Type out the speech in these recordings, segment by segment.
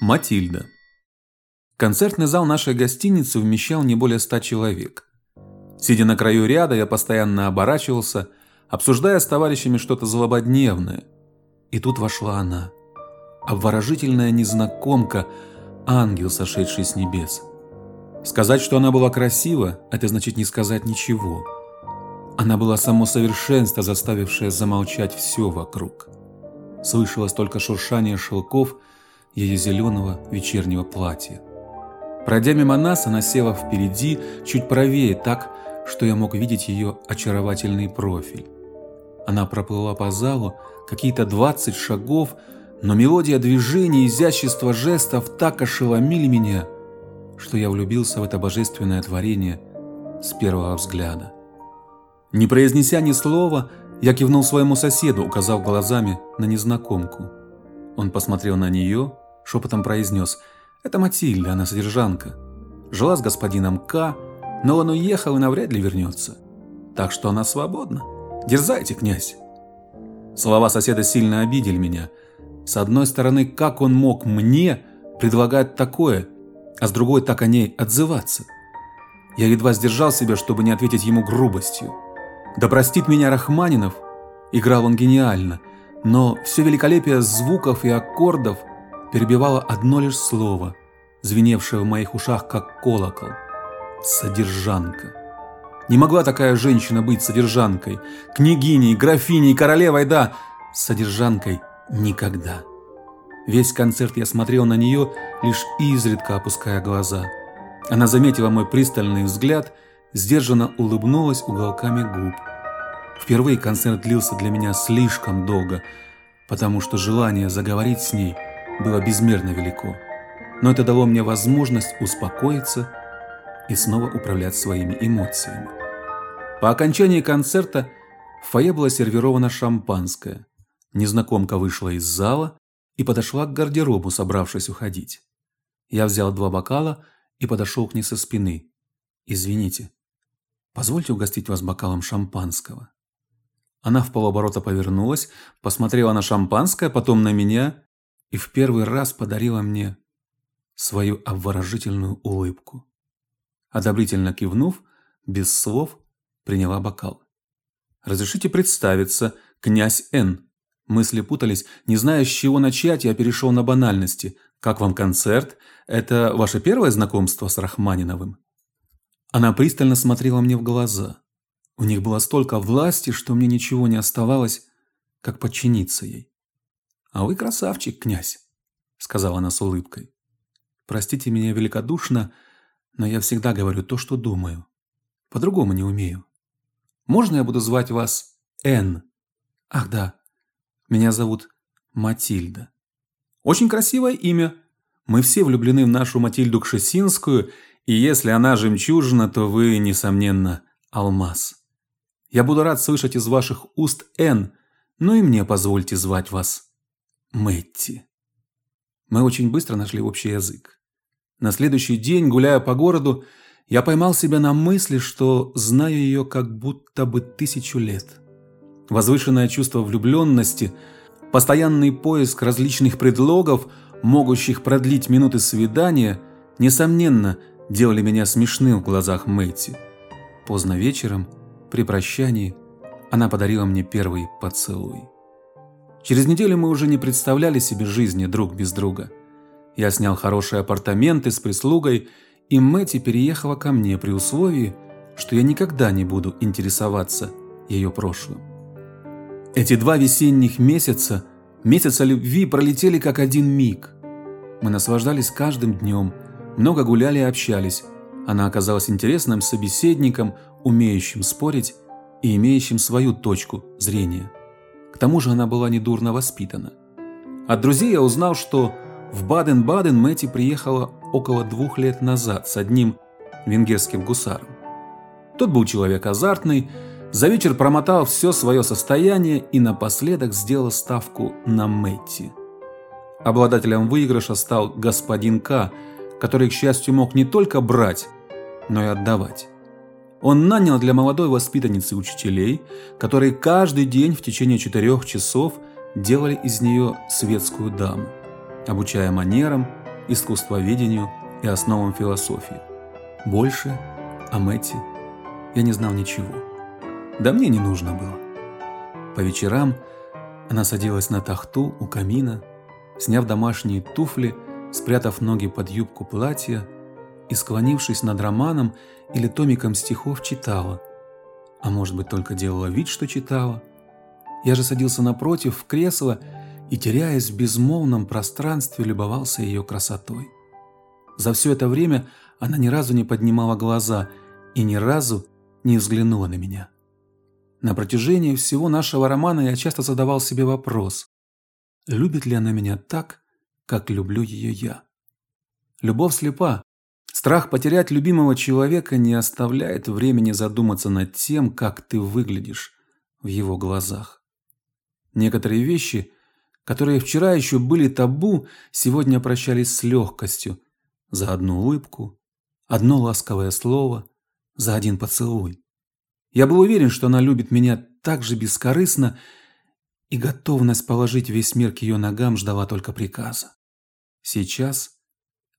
Матильда. Концертный зал нашей гостиницы вмещал не более ста человек. Сидя на краю ряда, я постоянно оборачивался, обсуждая с товарищами что-то злободневное. И тут вошла она, обворожительная незнакомка, ангел, сошедший с небес. Сказать, что она была красива, это значит не сказать ничего. Она была само совершенство, заставившее замолчать все вокруг. Слышалось только шуршание шелков ее зеленого вечернего платья. Пройдя мимо нас, она села впереди, чуть правее, так, что я мог видеть ее очаровательный профиль. Она проплыла по залу какие-то 20 шагов, но мелодия движений, изящество жестов так ошеломили меня, что я влюбился в это божественное творение с первого взгляда. Не произнеся ни слова, я кивнул своему соседу, указав глазами на незнакомку. Он посмотрел на нее, шепотом произнес «Это Матильда, она содержанка. Жила с господином К, но он уехал и навряд ли вернется. Так что она свободна. Дерзайте, князь». Слова соседа сильно обидели меня. С одной стороны, как он мог мне предлагать такое, а с другой так о ней отзываться? Я едва сдержал себя, чтобы не ответить ему грубостью. Да простит меня Рахманинов, играл он гениально, но все великолепие звуков и аккордов – перебивало одно лишь слово, звеневшее в моих ушах как колокол. Содержанка. Не могла такая женщина быть содержанкой, княгиней, графиней, королевой, да, содержанкой никогда. Весь концерт я смотрел на нее, лишь изредка опуская глаза. Она заметила мой пристальный взгляд, сдержанно улыбнулась уголками губ. Впервые концерт длился для меня слишком долго, потому что желание заговорить с ней – было безмерно велико, но это дало мне возможность успокоиться и снова управлять своими эмоциями. По окончании концерта в фойе было сервировано шампанское. Незнакомка вышла из зала и подошла к гардеробу, собравшись уходить. Я взял два бокала и подошел к ней со спины. «Извините, позвольте угостить вас бокалом шампанского». Она в полоборота повернулась, посмотрела на шампанское, потом на меня и в первый раз подарила мне свою обворожительную улыбку. Одобрительно кивнув, без слов приняла бокал. «Разрешите представиться, князь Н». Мысли путались, не зная, с чего начать, я перешел на банальности. «Как вам концерт? Это ваше первое знакомство с Рахманиновым?» Она пристально смотрела мне в глаза. У них было столько власти, что мне ничего не оставалось, как подчиниться ей. «А вы красавчик, князь», — сказала она с улыбкой. «Простите меня великодушно, но я всегда говорю то, что думаю. По-другому не умею. Можно я буду звать вас Н? Ах да, меня зовут Матильда. Очень красивое имя. Мы все влюблены в нашу Матильду Кшесинскую, и если она жемчужина, то вы, несомненно, алмаз. Я буду рад слышать из ваших уст Н, но и мне позвольте звать вас Мэтти. Мы очень быстро нашли общий язык. На следующий день, гуляя по городу, я поймал себя на мысли, что знаю ее как будто бы тысячу лет. Возвышенное чувство влюбленности, постоянный поиск различных предлогов, могущих продлить минуты свидания, несомненно, делали меня смешным в глазах Мэтти. Поздно вечером, при прощании, она подарила мне первый поцелуй. Через неделю мы уже не представляли себе жизни друг без друга. Я снял хорошие апартаменты с прислугой, и Мэти переехала ко мне при условии, что я никогда не буду интересоваться ее прошлым. Эти два весенних месяца, месяца любви, пролетели как один миг. Мы наслаждались каждым днем, много гуляли и общались. Она оказалась интересным собеседником, умеющим спорить и имеющим свою точку зрения. К тому же она была недурно воспитана. От друзей я узнал, что в Баден-Баден Мэти приехала около двух лет назад с одним венгерским гусаром. Тот был человек азартный, за вечер промотал все свое состояние и напоследок сделал ставку на Мэтти. Обладателем выигрыша стал господин К, который, к счастью, мог не только брать, но и отдавать. Он нанял для молодой воспитанницы учителей, которые каждый день в течение четырех часов делали из нее светскую даму, обучая манерам, искусствоведению и основам философии. Больше о Мэтти я не знал ничего. Да мне не нужно было. По вечерам она садилась на тахту у камина, сняв домашние туфли, спрятав ноги под юбку платья и, склонившись над романом или томиком стихов, читала. А может быть, только делала вид, что читала. Я же садился напротив в кресло и, теряясь в безмолвном пространстве, любовался ее красотой. За все это время она ни разу не поднимала глаза и ни разу не взглянула на меня. На протяжении всего нашего романа я часто задавал себе вопрос, любит ли она меня так, как люблю ее я. Любовь слепа. Страх потерять любимого человека не оставляет времени задуматься над тем, как ты выглядишь в его глазах. Некоторые вещи, которые вчера еще были табу, сегодня прощались с легкостью. За одну улыбку, одно ласковое слово, за один поцелуй. Я был уверен, что она любит меня так же бескорыстно, и готовность положить весь мир к ее ногам ждала только приказа. Сейчас,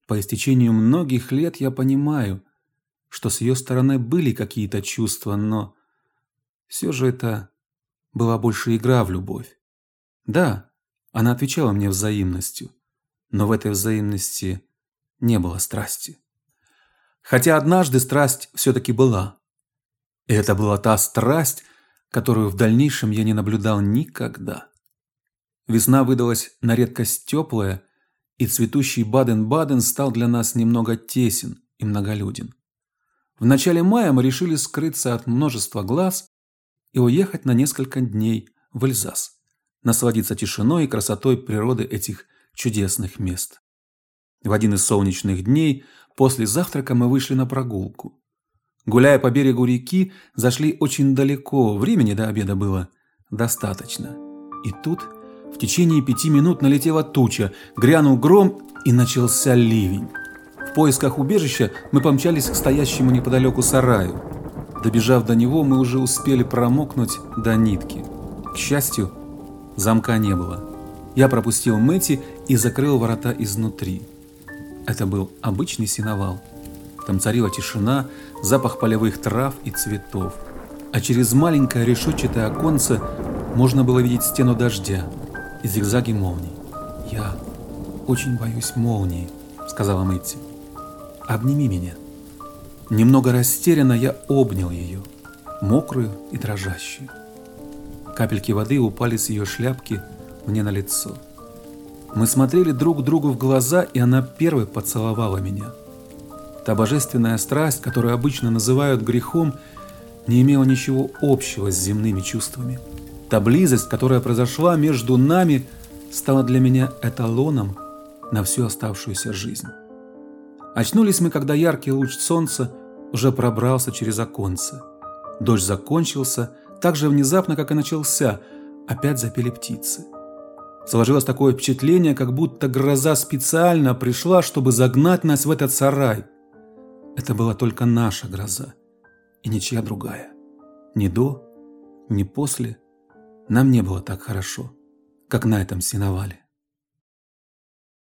по истечению многих лет, я понимаю, что с ее стороны были какие-то чувства, но все же это была больше игра в любовь. Да, она отвечала мне взаимностью, но в этой взаимности не было страсти. Хотя однажды страсть все-таки была. И это была та страсть, которую в дальнейшем я не наблюдал никогда. Весна выдалась на редкость теплая, и цветущий Баден-Баден стал для нас немного тесен и многолюден. В начале мая мы решили скрыться от множества глаз и уехать на несколько дней в Эльзас, насладиться тишиной и красотой природы этих чудесных мест. В один из солнечных дней после завтрака мы вышли на прогулку. Гуляя по берегу реки, зашли очень далеко, времени до обеда было достаточно. И тут в течение пяти минут налетела туча, грянул гром и начался ливень. В поисках убежища мы помчались к стоящему неподалеку сараю. Добежав до него, мы уже успели промокнуть до нитки. К счастью, замка не было. Я пропустил Мэти и закрыл ворота изнутри. Это был обычный сеновал. Там царила тишина, запах полевых трав и цветов. А через маленькое решетчатое оконце можно было видеть стену дождя и зигзаги молний. «Я очень боюсь молнии», — сказала Мэтти. «Обними меня». Немного растерянно я обнял ее, мокрую и дрожащую. Капельки воды упали с ее шляпки мне на лицо. Мы смотрели друг другу в глаза, и она первой поцеловала меня. Та божественная страсть, которую обычно называют грехом, не имела ничего общего с земными чувствами. Та близость, которая произошла между нами, стала для меня эталоном на всю оставшуюся жизнь. Очнулись мы, когда яркий луч солнца уже пробрался через оконце. Дождь закончился так же внезапно, как и начался, опять запели птицы. Сложилось такое впечатление, как будто гроза специально пришла, чтобы загнать нас в этот сарай. Это была только наша гроза и ничья другая. Ни до, ни после нам не было так хорошо, как на этом сеновале.